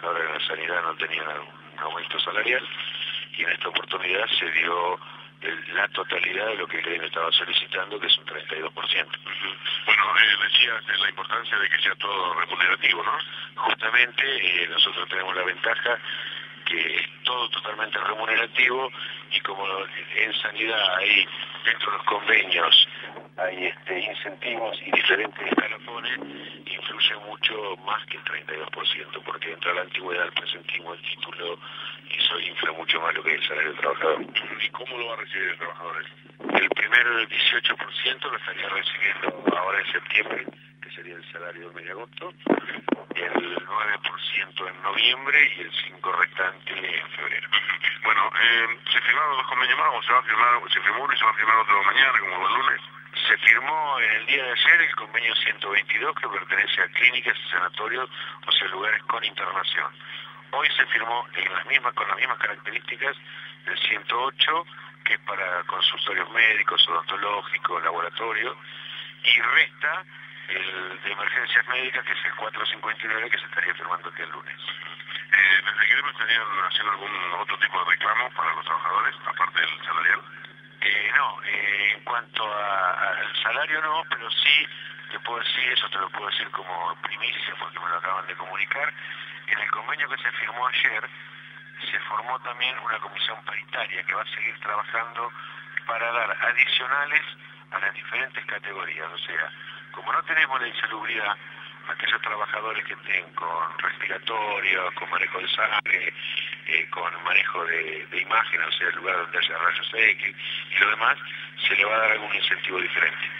trabajadores de la sanidad no tenían un aumento salarial y en esta oportunidad se dio la totalidad de lo que el gremio estaba solicitando, que es un 32%. Bueno, eh, decías de la importancia de que sea todo remunerativo, ¿no? Justamente eh, nosotros tenemos la ventaja que es todo totalmente remunerativo y como en sanidad hay dentro de los convenios hay este, incentivos y diferentes escalafones, influye mucho más que el 32%, porque dentro de la antigüedad presentimos el título y eso infla mucho más lo que es el salario del trabajador. ¿Y cómo lo va a recibir el trabajador? El primero del 18% lo estaría recibiendo ahora en septiembre, que sería el salario de agosto, el 9% en noviembre y el 5% restante en febrero. Eh, ¿se firmaron los convenios más o se va a firmar, se firmó uno y se va a firmar otro mañana, como el lunes? Se firmó en el día de ayer el convenio 122 que pertenece a clínicas y sanatorios, o sea, lugares con internación. Hoy se firmó en las mismas, con las mismas características el 108, que es para consultorios médicos, odontológicos, laboratorios, y resta el de emergencias médicas, que es el 459, que se estaría firmando aquí el lunes. Eh, ¿Desde qué estarían haciendo algún otro tipo de reclamo para los trabajadores, aparte del salarial? Eh, no, eh, en cuanto al salario no, pero sí te puedo decir, eso te lo puedo decir como primicia porque me lo acaban de comunicar, en el convenio que se firmó ayer se formó también una comisión paritaria que va a seguir trabajando para dar adicionales a las diferentes categorías, o sea, como no tenemos la insalubridad, aquellos trabajadores que estén con respiratorio, con manejo de sangre, eh, con manejo de, de imagen, o sea, el lugar donde haya rayos X y lo demás, se le va a dar algún incentivo diferente.